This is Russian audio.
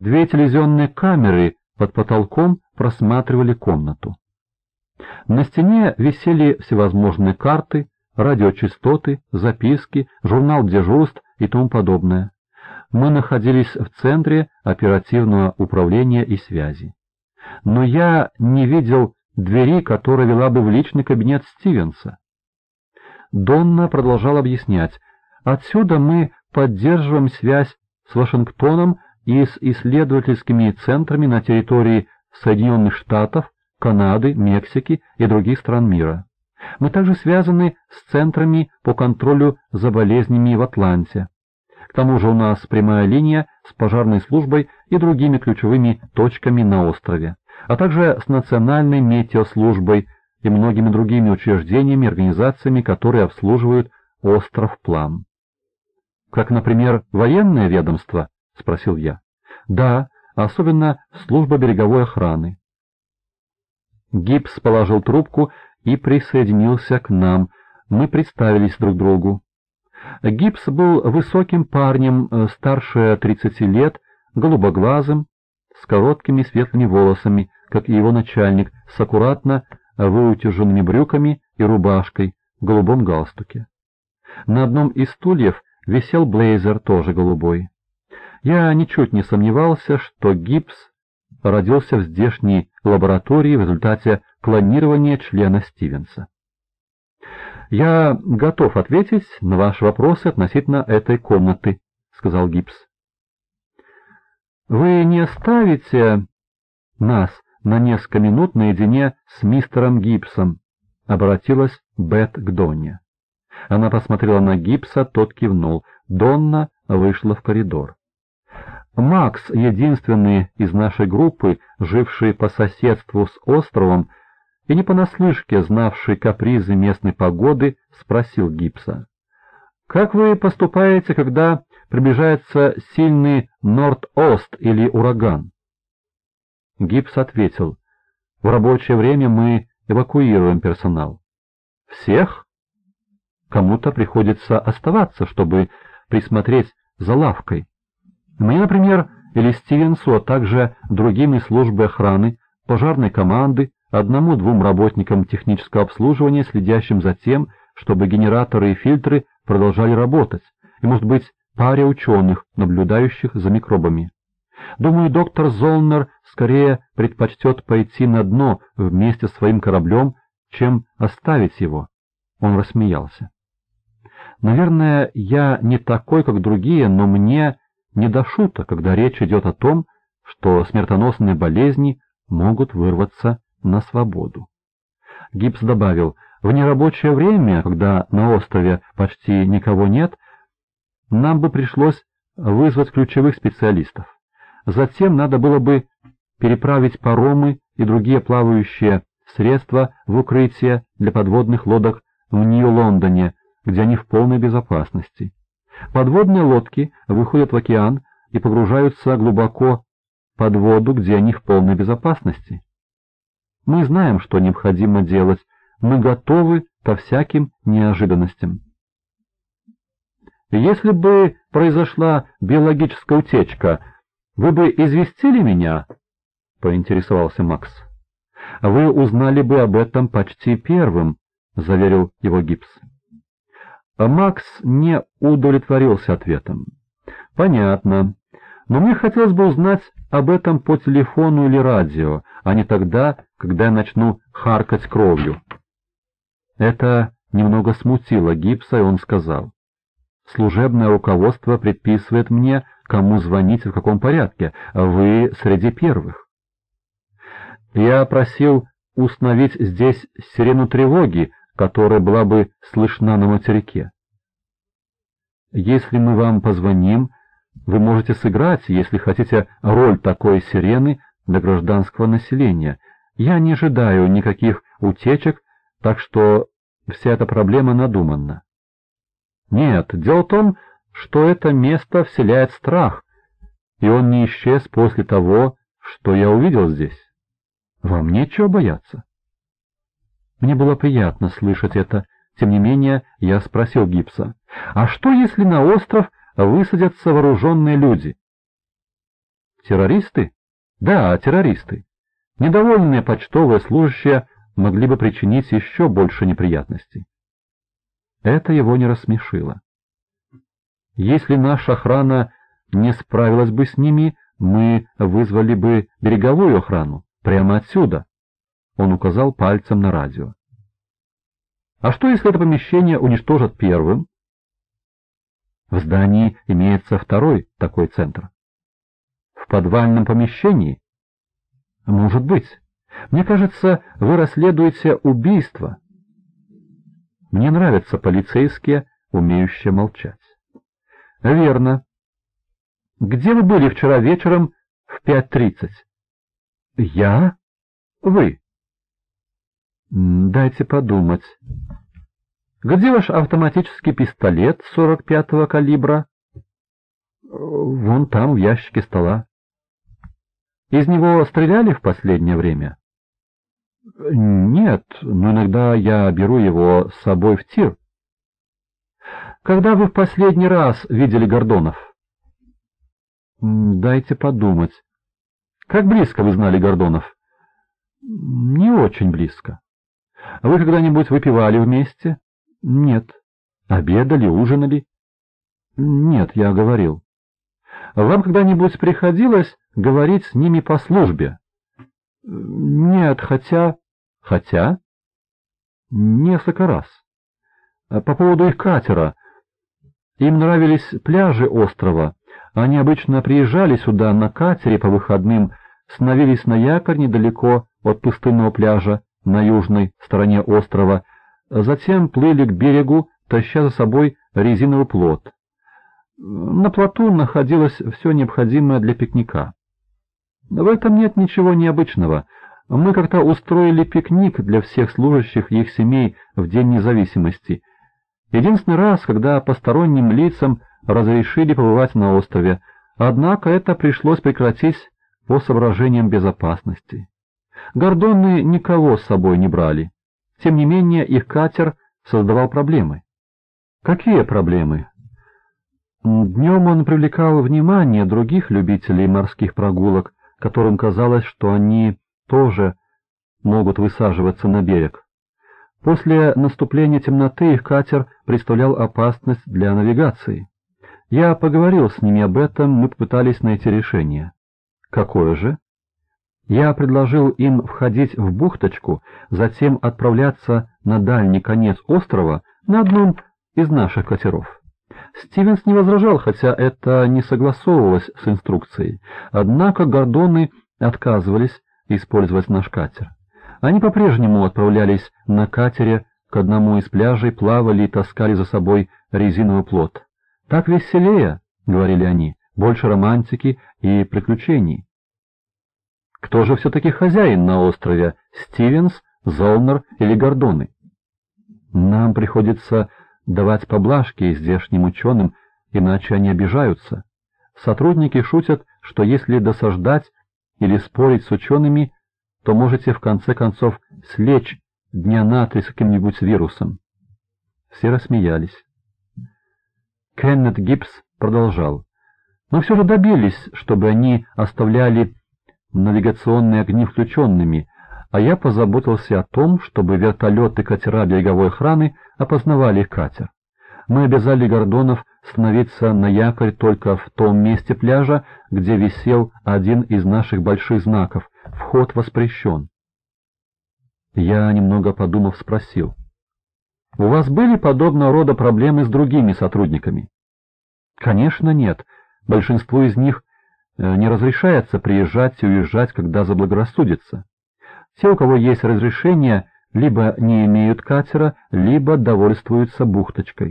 Две телевизионные камеры под потолком просматривали комнату. На стене висели всевозможные карты, радиочастоты, записки, журнал дежурств и тому подобное. Мы находились в центре оперативного управления и связи. Но я не видел двери, которая вела бы в личный кабинет Стивенса. Донна продолжал объяснять. Отсюда мы поддерживаем связь с Вашингтоном и с исследовательскими центрами на территории Соединенных Штатов, Канады, Мексики и других стран мира. Мы также связаны с центрами по контролю за болезнями в Атланте. К тому же у нас прямая линия с пожарной службой и другими ключевыми точками на острове, а также с национальной метеослужбой и многими другими учреждениями организациями, которые обслуживают остров Плам. «Как, например, военное ведомство?» — спросил я. «Да, особенно служба береговой охраны». Гипс положил трубку и присоединился к нам. Мы представились друг другу. Гипс был высоким парнем, э, старше 30 лет, голубоглазым, с короткими светлыми волосами, как и его начальник, с аккуратно выутяженными брюками и рубашкой в голубом галстуке. На одном из стульев висел блейзер, тоже голубой. Я ничуть не сомневался, что гипс родился в здешней лаборатории в результате клонирования члена Стивенса. «Я готов ответить на ваши вопросы относительно этой комнаты», — сказал Гипс. «Вы не оставите нас на несколько минут наедине с мистером Гипсом?» — обратилась Бет к Донне. Она посмотрела на Гипса, тот кивнул. Донна вышла в коридор. Макс, единственный из нашей группы, живший по соседству с островом, и не понаслышке знавший капризы местной погоды, спросил Гипса. «Как вы поступаете, когда приближается сильный норд-ост или ураган?» Гипс ответил, «В рабочее время мы эвакуируем персонал». «Всех?» Кому-то приходится оставаться, чтобы присмотреть за лавкой. Мне, например, или Стивенсу, а также другим из службы охраны, пожарной команды, одному-двум работникам технического обслуживания, следящим за тем, чтобы генераторы и фильтры продолжали работать, и, может быть, паре ученых, наблюдающих за микробами. Думаю, доктор Золнер скорее предпочтет пойти на дно вместе с своим кораблем, чем оставить его. Он рассмеялся. Наверное, я не такой, как другие, но мне не до шуток, когда речь идет о том, что смертоносные болезни могут вырваться на свободу. Гибс добавил, в нерабочее время, когда на острове почти никого нет, нам бы пришлось вызвать ключевых специалистов. Затем надо было бы переправить паромы и другие плавающие средства в укрытие для подводных лодок в Нью-Лондоне, где они в полной безопасности. Подводные лодки выходят в океан и погружаются глубоко под воду, где они в полной безопасности. Мы знаем, что необходимо делать, мы готовы ко всяким неожиданностям. Если бы произошла биологическая утечка, вы бы известили меня? — поинтересовался Макс. — Вы узнали бы об этом почти первым, — заверил его Гипс. Макс не удовлетворился ответом. — Понятно. Но мне хотелось бы узнать об этом по телефону или радио, а не тогда, когда я начну харкать кровью. Это немного смутило Гипса, и он сказал. «Служебное руководство предписывает мне, кому звонить и в каком порядке, а вы среди первых». Я просил установить здесь сирену тревоги, которая была бы слышна на материке. Если мы вам позвоним, вы можете сыграть, если хотите, роль такой сирены для гражданского населения, я не ожидаю никаких утечек, так что вся эта проблема надуманна. Нет, дело в том, что это место вселяет страх, и он не исчез после того, что я увидел здесь. Вам нечего бояться. Мне было приятно слышать это, тем не менее я спросил Гипса, а что если на остров высадятся вооруженные люди? Террористы? Да, террористы. Недовольные почтовые служащие могли бы причинить еще больше неприятностей. Это его не рассмешило. Если наша охрана не справилась бы с ними, мы вызвали бы береговую охрану, прямо отсюда. Он указал пальцем на радио. А что, если это помещение уничтожат первым? В здании имеется второй такой центр. В подвальном помещении? Может быть. Мне кажется, вы расследуете убийство. Мне нравятся полицейские, умеющие молчать. Верно. Где вы были вчера вечером в 5.30? Я? Вы? Дайте подумать. Где ваш автоматический пистолет 45-го калибра? Вон там, в ящике стола. Из него стреляли в последнее время? Нет, но иногда я беру его с собой в тир. Когда вы в последний раз видели Гордонов? Дайте подумать. Как близко вы знали Гордонов? Не очень близко. Вы когда-нибудь выпивали вместе? Нет. Обедали, ужинали? Нет, я говорил. Вам когда-нибудь приходилось говорить с ними по службе? Нет, хотя... Хотя? Несколько раз. По поводу их катера. Им нравились пляжи острова. Они обычно приезжали сюда на катере по выходным, становились на якорь недалеко от пустынного пляжа на южной стороне острова, затем плыли к берегу, таща за собой резиновый плот. На плоту находилось все необходимое для пикника. В этом нет ничего необычного. Мы как-то устроили пикник для всех служащих их семей в День независимости. Единственный раз, когда посторонним лицам разрешили побывать на острове, однако это пришлось прекратить по соображениям безопасности. Гордоны никого с собой не брали. Тем не менее, их катер создавал проблемы. Какие проблемы? Днем он привлекал внимание других любителей морских прогулок, которым казалось, что они тоже могут высаживаться на берег. После наступления темноты их катер представлял опасность для навигации. Я поговорил с ними об этом, мы попытались найти решение. Какое же? Я предложил им входить в бухточку, затем отправляться на дальний конец острова на одном из наших катеров. Стивенс не возражал, хотя это не согласовывалось с инструкцией. Однако гордоны отказывались использовать наш катер. Они по-прежнему отправлялись на катере к одному из пляжей, плавали и таскали за собой резиновый плот. «Так веселее», — говорили они, — «больше романтики и приключений». Кто же все-таки хозяин на острове, Стивенс, Золнер или Гордоны? Нам приходится давать поблажки здешним ученым, иначе они обижаются. Сотрудники шутят, что если досаждать или спорить с учеными, то можете в конце концов слечь дня на три с каким-нибудь вирусом. Все рассмеялись. Кеннет Гибс продолжал. Мы все же добились, чтобы они оставляли навигационные огни включенными, а я позаботился о том, чтобы вертолеты катера береговой охраны опознавали катер. Мы обязали Гордонов становиться на якорь только в том месте пляжа, где висел один из наших больших знаков «Вход воспрещен». Я, немного подумав, спросил. «У вас были подобного рода проблемы с другими сотрудниками?» «Конечно нет. Большинству из них не разрешается приезжать и уезжать, когда заблагорассудится. Те, у кого есть разрешение, либо не имеют катера, либо довольствуются бухточкой.